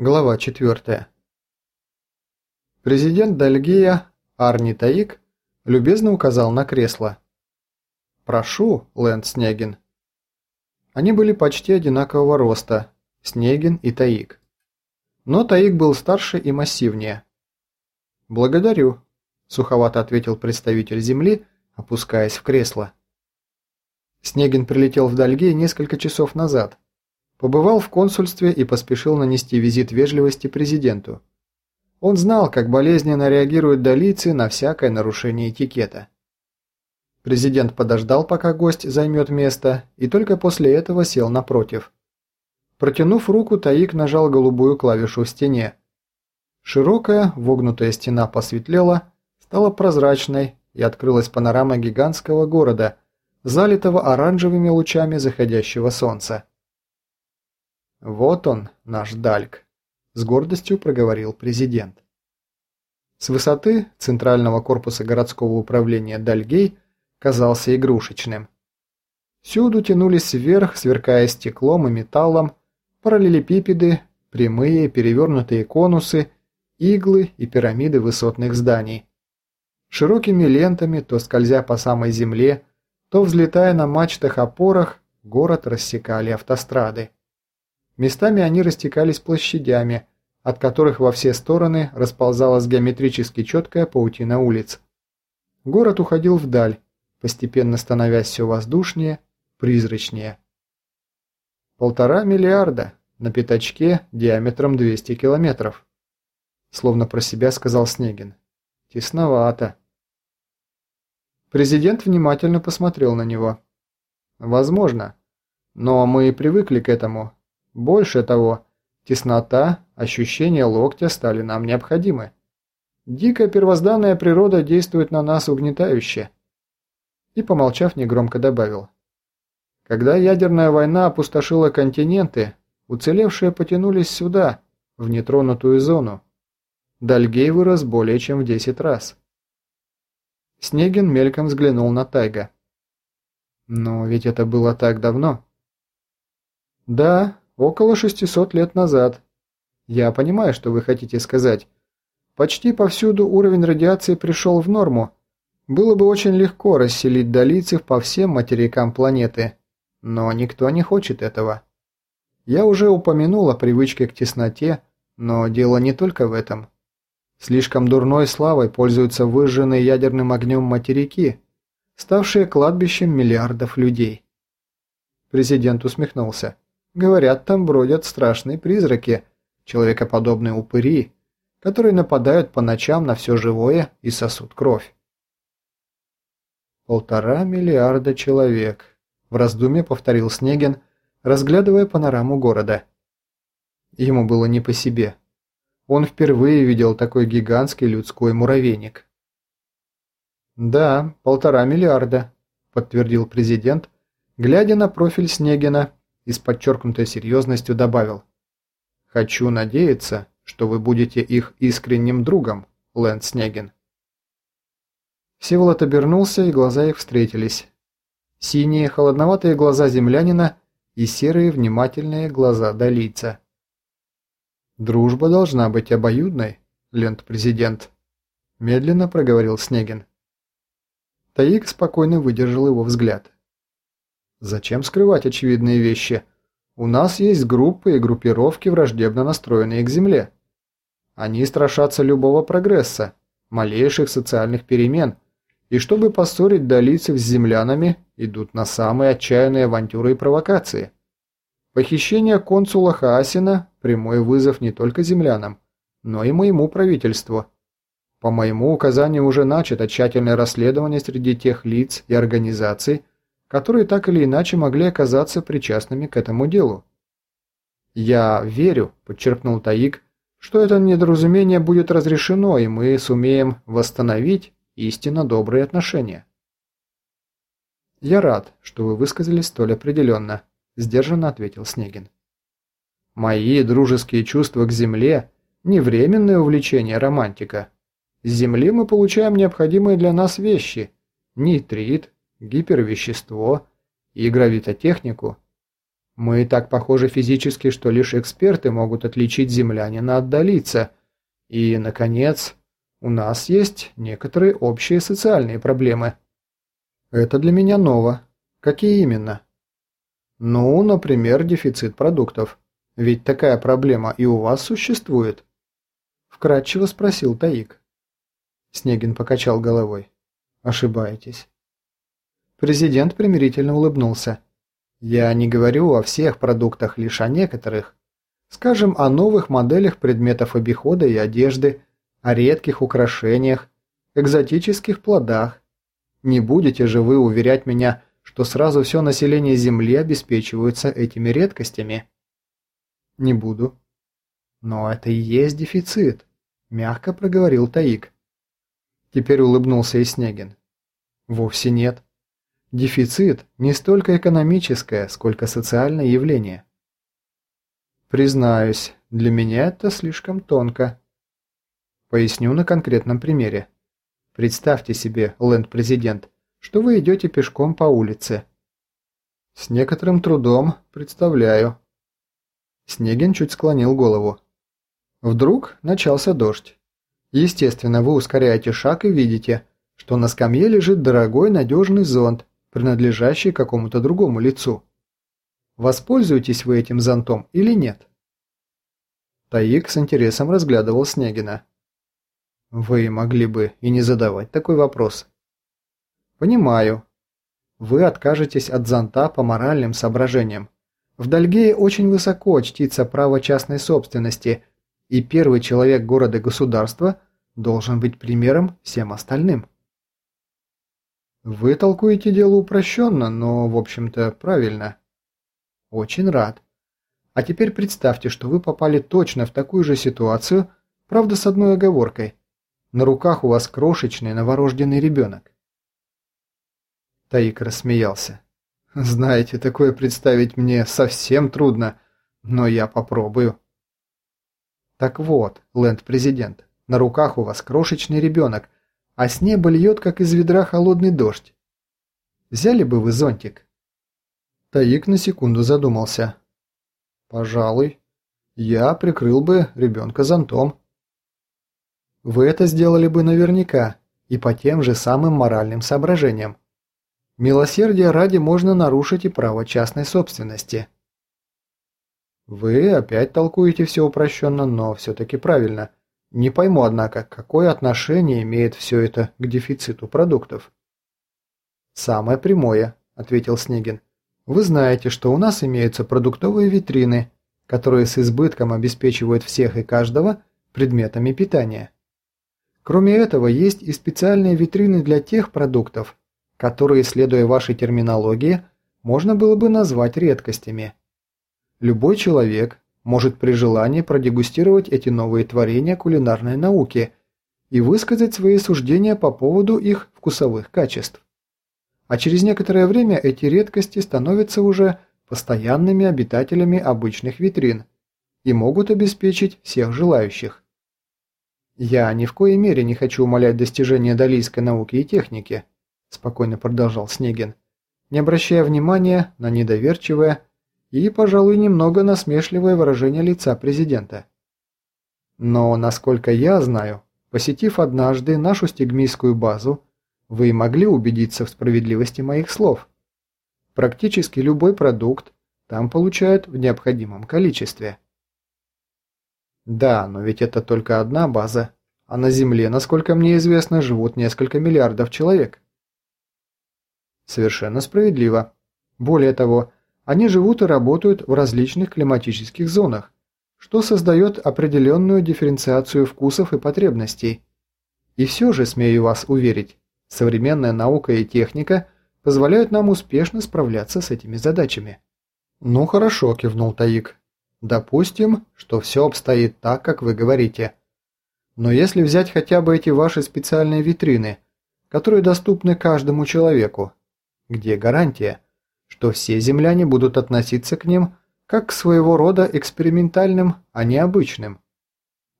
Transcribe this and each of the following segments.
Глава 4. Президент Дальгия Арни Таик любезно указал на кресло. «Прошу, Лэнд Снегин». Они были почти одинакового роста, Снегин и Таик. Но Таик был старше и массивнее. «Благодарю», – суховато ответил представитель Земли, опускаясь в кресло. Снегин прилетел в Дальгей несколько часов назад – Побывал в консульстве и поспешил нанести визит вежливости президенту. Он знал, как болезненно реагируют долийцы на всякое нарушение этикета. Президент подождал, пока гость займет место, и только после этого сел напротив. Протянув руку, Таик нажал голубую клавишу в стене. Широкая, вогнутая стена посветлела, стала прозрачной и открылась панорама гигантского города, залитого оранжевыми лучами заходящего солнца. «Вот он, наш Дальк», – с гордостью проговорил президент. С высоты центрального корпуса городского управления Дальгей казался игрушечным. Всюду тянулись вверх, сверкая стеклом и металлом, параллелепипеды, прямые перевернутые конусы, иглы и пирамиды высотных зданий. Широкими лентами, то скользя по самой земле, то взлетая на мачтах-опорах, город рассекали автострады. Местами они растекались площадями, от которых во все стороны расползалась геометрически четкая паутина улиц. Город уходил вдаль, постепенно становясь все воздушнее, призрачнее. Полтора миллиарда на пятачке диаметром 200 километров. Словно про себя сказал Снегин. Тесновато. Президент внимательно посмотрел на него. Возможно. Но мы привыкли к этому, больше того, теснота, ощущение локтя стали нам необходимы. Дикая первозданная природа действует на нас угнетающе. И, помолчав, негромко добавил. Когда ядерная война опустошила континенты, уцелевшие потянулись сюда, в нетронутую зону. Дальгей вырос более чем в 10 раз. Снегин мельком взглянул на Тайга. Но ведь это было так давно. Да, Около 600 лет назад. Я понимаю, что вы хотите сказать. Почти повсюду уровень радиации пришел в норму. Было бы очень легко расселить долийцев по всем материкам планеты. Но никто не хочет этого. Я уже упомянул о привычке к тесноте, но дело не только в этом. Слишком дурной славой пользуются выжженные ядерным огнем материки, ставшие кладбищем миллиардов людей. Президент усмехнулся. Говорят, там бродят страшные призраки, человекоподобные упыри, которые нападают по ночам на все живое и сосут кровь. «Полтора миллиарда человек», – в раздумье повторил Снегин, разглядывая панораму города. Ему было не по себе. Он впервые видел такой гигантский людской муравейник. «Да, полтора миллиарда», – подтвердил президент, глядя на профиль Снегина и с подчеркнутой серьезностью добавил. «Хочу надеяться, что вы будете их искренним другом, Лэнд Снегин». Всеволод обернулся, и глаза их встретились. Синие, холодноватые глаза землянина и серые, внимательные глаза долийца. «Дружба должна быть обоюдной, Лент-президент», – медленно проговорил Снегин. Таик спокойно выдержал его взгляд. Зачем скрывать очевидные вещи? У нас есть группы и группировки, враждебно настроенные к Земле. Они страшатся любого прогресса, малейших социальных перемен, и чтобы поссорить долийцев с землянами, идут на самые отчаянные авантюры и провокации. Похищение консула Хаасина – прямой вызов не только землянам, но и моему правительству. По моему указанию уже начато тщательное расследование среди тех лиц и организаций, которые так или иначе могли оказаться причастными к этому делу. «Я верю», – подчеркнул Таик, – «что это недоразумение будет разрешено, и мы сумеем восстановить истинно добрые отношения». «Я рад, что вы высказались столь определенно», – сдержанно ответил Снегин. «Мои дружеские чувства к Земле – не временное увлечение романтика. С Земли мы получаем необходимые для нас вещи – нитрит, гипервещество и гравитотехнику. Мы так похожи физически, что лишь эксперты могут отличить землянина от долица. И, наконец, у нас есть некоторые общие социальные проблемы. Это для меня ново. Какие именно? Ну, например, дефицит продуктов. Ведь такая проблема и у вас существует. Вкратчиво спросил Таик. Снегин покачал головой. Ошибаетесь. Президент примирительно улыбнулся. Я не говорю о всех продуктах, лишь о некоторых. Скажем, о новых моделях предметов обихода и одежды, о редких украшениях, экзотических плодах. Не будете же вы уверять меня, что сразу все население Земли обеспечивается этими редкостями? Не буду. Но это и есть дефицит, мягко проговорил Таик. Теперь улыбнулся и Снегин. Вовсе нет. Дефицит не столько экономическое, сколько социальное явление. Признаюсь, для меня это слишком тонко. Поясню на конкретном примере. Представьте себе, ленд-президент, что вы идете пешком по улице. С некоторым трудом представляю. Снегин чуть склонил голову. Вдруг начался дождь. Естественно, вы ускоряете шаг и видите, что на скамье лежит дорогой надежный зонт, принадлежащий какому-то другому лицу. Воспользуетесь вы этим зонтом или нет? Таик с интересом разглядывал Снегина. Вы могли бы и не задавать такой вопрос. Понимаю. Вы откажетесь от зонта по моральным соображениям. В Дальгее очень высоко чтится право частной собственности, и первый человек города-государства должен быть примером всем остальным. Вы толкуете дело упрощенно, но, в общем-то, правильно. Очень рад. А теперь представьте, что вы попали точно в такую же ситуацию, правда с одной оговоркой. На руках у вас крошечный новорожденный ребенок. Таик рассмеялся. Знаете, такое представить мне совсем трудно, но я попробую. Так вот, ленд-президент, на руках у вас крошечный ребенок, а с неба льет, как из ведра, холодный дождь. Взяли бы вы зонтик? Таик на секунду задумался. Пожалуй, я прикрыл бы ребенка зонтом. Вы это сделали бы наверняка и по тем же самым моральным соображениям. Милосердие ради можно нарушить и право частной собственности. Вы опять толкуете все упрощенно, но все-таки правильно. Не пойму, однако, какое отношение имеет все это к дефициту продуктов? «Самое прямое», – ответил Снегин. «Вы знаете, что у нас имеются продуктовые витрины, которые с избытком обеспечивают всех и каждого предметами питания. Кроме этого, есть и специальные витрины для тех продуктов, которые, следуя вашей терминологии, можно было бы назвать редкостями. Любой человек может при желании продегустировать эти новые творения кулинарной науки и высказать свои суждения по поводу их вкусовых качеств. А через некоторое время эти редкости становятся уже постоянными обитателями обычных витрин и могут обеспечить всех желающих. «Я ни в коей мере не хочу умалять достижения далийской науки и техники», спокойно продолжал Снегин, не обращая внимания на недоверчивое и, пожалуй, немного насмешливое выражение лица президента. Но, насколько я знаю, посетив однажды нашу стигмийскую базу, вы могли убедиться в справедливости моих слов. Практически любой продукт там получают в необходимом количестве. Да, но ведь это только одна база, а на Земле, насколько мне известно, живут несколько миллиардов человек. Совершенно справедливо. Более того, они живут и работают в различных климатических зонах, что создает определенную дифференциацию вкусов и потребностей. И все же, смею вас уверить, современная наука и техника позволяют нам успешно справляться с этими задачами. «Ну хорошо», – кивнул Таик. Допустим, что все обстоит так, как вы говорите. Но если взять хотя бы эти ваши специальные витрины, которые доступны каждому человеку, где гарантия, что все земляне будут относиться к ним как к своего рода экспериментальным, а не обычным?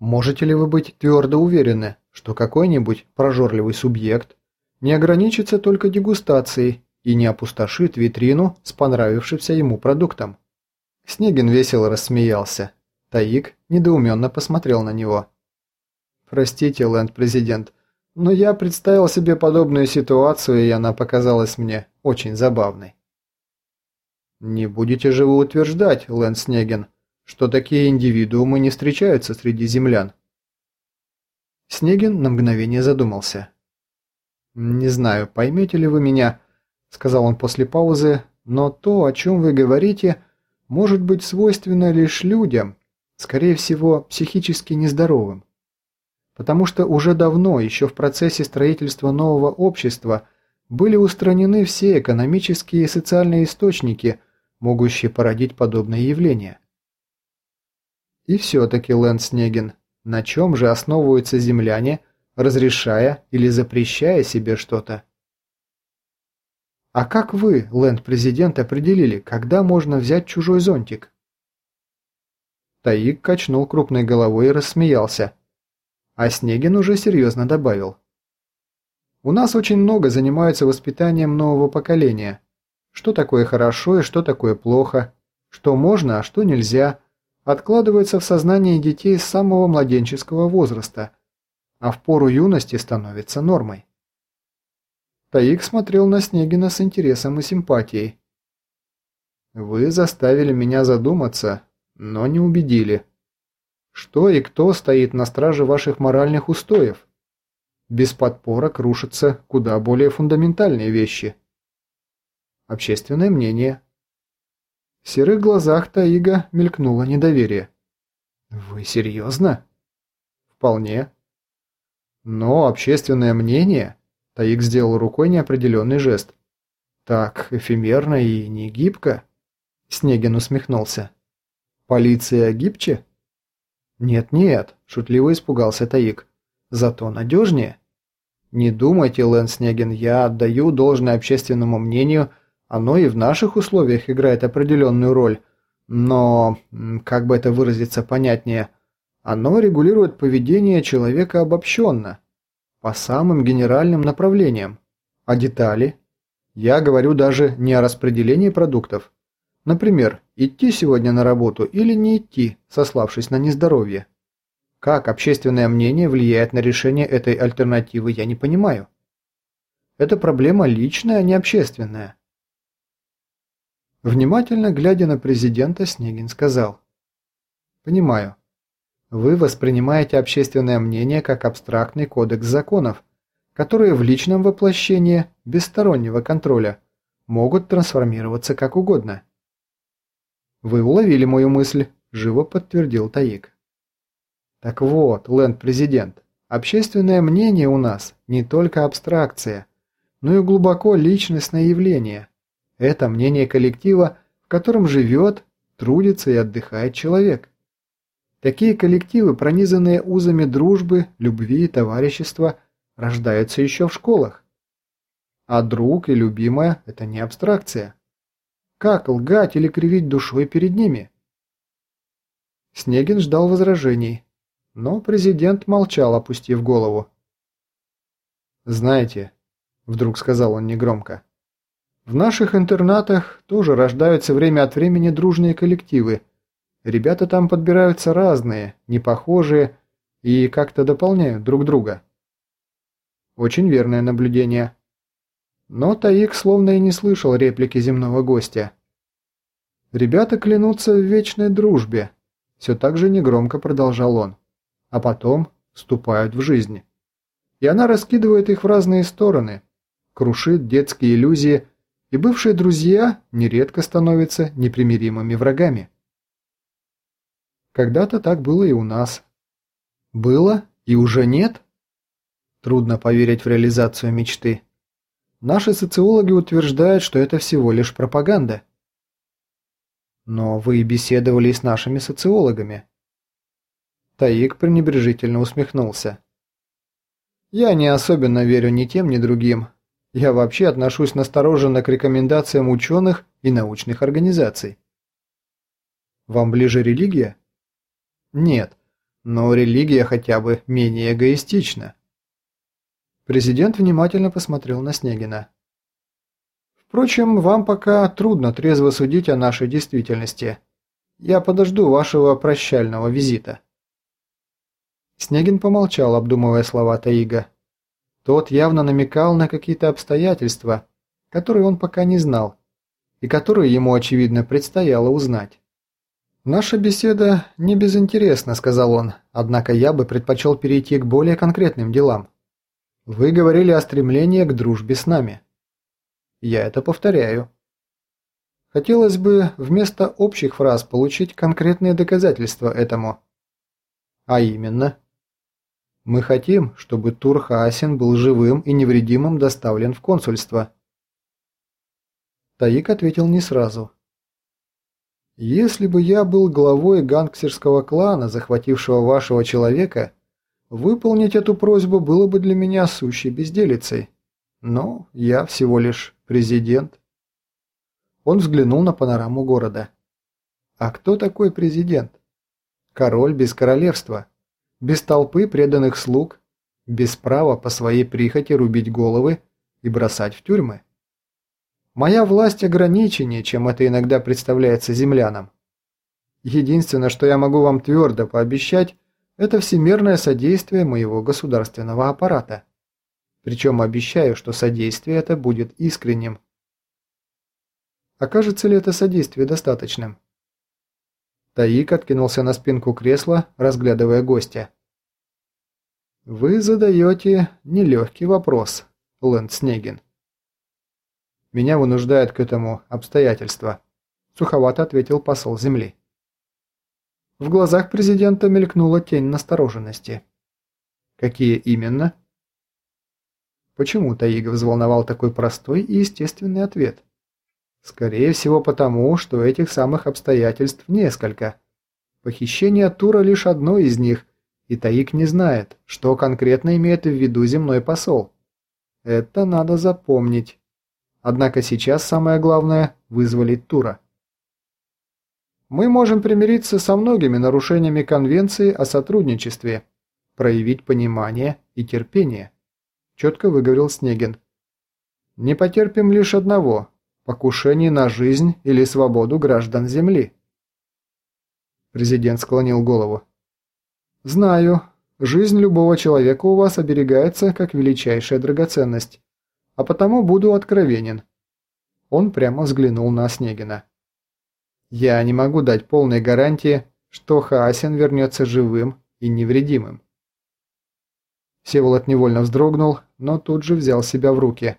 Можете ли вы быть твердо уверены, что какой-нибудь прожорливый субъект не ограничится только дегустацией и не опустошит витрину с понравившимся ему продуктом? Снегин весело рассмеялся. Таик недоуменно посмотрел на него. «Простите, ленд-президент, но я представил себе подобную ситуацию, и она показалась мне очень забавной». «Не будете же вы утверждать, Лэнд Снегин, что такие индивидуумы не встречаются среди землян?» Снегин на мгновение задумался. «Не знаю, поймете ли вы меня», — сказал он после паузы, «но то, о чем вы говорите, может быть свойственно лишь людям, скорее всего, психически нездоровым. Потому что уже давно, еще в процессе строительства нового общества, были устранены все экономические и социальные источники, могущие породить подобные явления. И все-таки, Лэнд Снегин, на чем же основываются земляне, разрешая или запрещая себе что-то? А как вы, ленд-президент, определили, когда можно взять чужой зонтик? Таик качнул крупной головой и рассмеялся. А Снегин уже серьезно добавил. У нас очень много занимаются воспитанием нового поколения. Что такое хорошо и что такое плохо, что можно, а что нельзя – откладывается в сознании детей с самого младенческого возраста, а в пору юности становится нормой. Таик смотрел на Снегина с интересом и симпатией. «Вы заставили меня задуматься, но не убедили. Что и кто стоит на страже ваших моральных устоев? Без подпорок рушатся куда более фундаментальные вещи. Общественное мнение, в серых глазах Таига мелькнуло недоверие. «Вы серьезно?» «Вполне». «Но общественное мнение...» Таик сделал рукой неопределенный жест. «Так эфемерно и не гибко?» Снегин усмехнулся. «Полиция гибче?» «Нет-нет», – шутливо испугался Таик. «Зато надежнее». «Не думайте, Лэн Снегин, я отдаю должное общественному мнению – оно и в наших условиях играет определенную роль, но, как бы это выразиться понятнее, оно регулирует поведение человека обобщенно, по самым генеральным направлениям. А детали? Я говорю даже не о распределении продуктов. Например, идти сегодня на работу или не идти, сославшись на нездоровье. Как общественное мнение влияет на решение этой альтернативы, я не понимаю. Это проблема личная, а не общественная. Внимательно глядя на президента, Снегин сказал. «Понимаю. Вы воспринимаете общественное мнение как абстрактный кодекс законов, которые в личном воплощении, без стороннего контроля, могут трансформироваться как угодно». «Вы уловили мою мысль», – живо подтвердил Таик. «Так вот, ленд-президент, общественное мнение у нас не только абстракция, но и глубоко личностное явление – это мнение коллектива, в котором живет, трудится и отдыхает человек. Такие коллективы, пронизанные узами дружбы, любви и товарищества, рождаются еще в школах. А друг и любимая – это не абстракция. Как лгать или кривить душой перед ними? Снегин ждал возражений, но президент молчал, опустив голову. «Знаете», – вдруг сказал он негромко, – в наших интернатах тоже рождаются время от времени дружные коллективы. Ребята там подбираются разные, непохожие и как-то дополняют друг друга. Очень верное наблюдение. Но Таик словно и не слышал реплики земного гостя. Ребята клянутся в вечной дружбе. Все так же негромко продолжал он. А потом вступают в жизнь. И она раскидывает их в разные стороны, крушит детские иллюзии, и бывшие друзья нередко становятся непримиримыми врагами. Когда-то так было и у нас. Было и уже нет? Трудно поверить в реализацию мечты. Наши социологи утверждают, что это всего лишь пропаганда. Но вы беседовали с нашими социологами. Таик пренебрежительно усмехнулся. Я не особенно верю ни тем, ни другим, я вообще отношусь настороженно к рекомендациям ученых и научных организаций. Вам ближе религия? Нет, но религия хотя бы менее эгоистична. Президент внимательно посмотрел на Снегина. Впрочем, вам пока трудно трезво судить о нашей действительности. Я подожду вашего прощального визита». Снегин помолчал, обдумывая слова Таига. Тот явно намекал на какие-то обстоятельства, которые он пока не знал, и которые ему, очевидно, предстояло узнать. «Наша беседа не безинтересна», — сказал он, «однако я бы предпочел перейти к более конкретным делам. Вы говорили о стремлении к дружбе с нами. Я это повторяю. Хотелось бы вместо общих фраз получить конкретные доказательства этому. А именно, мы хотим, чтобы Тур Хаасин был живым и невредимым доставлен в консульство. Таик ответил не сразу. «Если бы я был главой гангстерского клана, захватившего вашего человека, выполнить эту просьбу было бы для меня сущей безделицей. Но я всего лишь президент». Он взглянул на панораму города. «А кто такой президент? Король без королевства, без толпы преданных слуг, без права по своей прихоти рубить головы и бросать в тюрьмы. Моя власть ограниченнее, чем это иногда представляется землянам. Единственное, что я могу вам твердо пообещать, это всемирное содействие моего государственного аппарата. Причем обещаю, что содействие это будет искренним. Окажется ли это содействие достаточным? Таик откинулся на спинку кресла, разглядывая гостя. «Вы задаете нелегкий вопрос, Лэнд Снегин. Меня вынуждает к этому обстоятельства», – суховато ответил посол Земли. В глазах президента мелькнула тень настороженности. «Какие именно?» Почему Таига взволновал такой простой и естественный ответ? Скорее всего потому, что этих самых обстоятельств несколько. Похищение Тура лишь одно из них, и Таик не знает, что конкретно имеет в виду земной посол. Это надо запомнить. Однако сейчас самое главное – вызволить Тура. Мы можем примириться со многими нарушениями Конвенции о сотрудничестве, проявить понимание и терпение, четко выговорил Снегин. Не потерпим лишь одного – покушений на жизнь или свободу граждан Земли. Президент склонил голову. «Знаю, жизнь любого человека у вас оберегается как величайшая драгоценность а потому буду откровенен». Он прямо взглянул на Снегина. «Я не могу дать полной гарантии, что Хаасин вернется живым и невредимым». Всеволод невольно вздрогнул, но тут же взял себя в руки.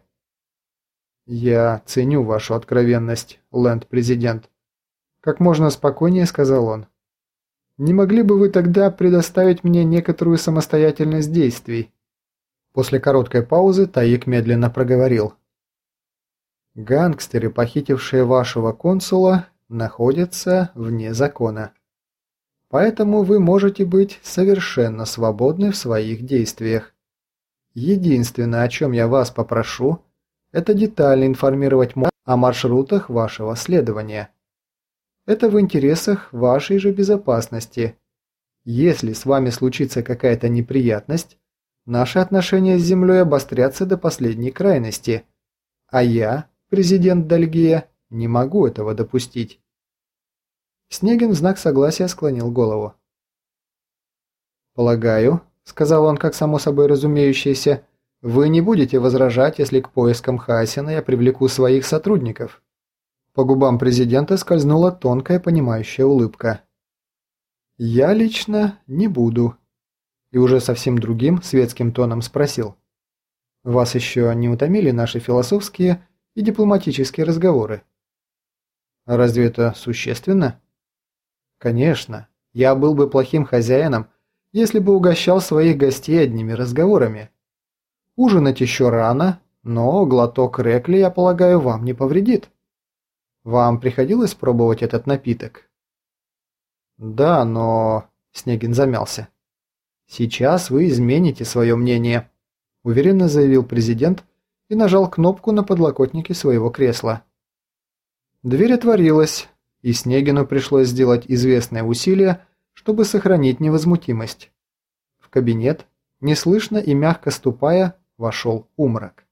«Я ценю вашу откровенность, ленд-президент», – как можно спокойнее сказал он. «Не могли бы вы тогда предоставить мне некоторую самостоятельность действий?» После короткой паузы Таик медленно проговорил. «Гангстеры, похитившие вашего консула, находятся вне закона. Поэтому вы можете быть совершенно свободны в своих действиях. Единственное, о чем я вас попрошу, это детально информировать о маршрутах вашего следования. Это в интересах вашей же безопасности. Если с вами случится какая-то неприятность, Наши отношения с Землей обострятся до последней крайности. А я, президент Дальгия, не могу этого допустить. Снегин в знак согласия склонил голову. «Полагаю», — сказал он как само собой разумеющееся, «вы не будете возражать, если к поискам Хасина я привлеку своих сотрудников». По губам президента скользнула тонкая понимающая улыбка. «Я лично не буду», и уже совсем другим светским тоном спросил. «Вас еще не утомили наши философские и дипломатические разговоры?» «А разве это существенно?» «Конечно. Я был бы плохим хозяином, если бы угощал своих гостей одними разговорами. Ужинать еще рано, но глоток рекли, я полагаю, вам не повредит. Вам приходилось пробовать этот напиток?» «Да, но...» – Снегин замялся. «Сейчас вы измените свое мнение», – уверенно заявил президент и нажал кнопку на подлокотнике своего кресла. Дверь отворилась, и Снегину пришлось сделать известное усилие, чтобы сохранить невозмутимость. В кабинет, неслышно и мягко ступая, вошел умрак.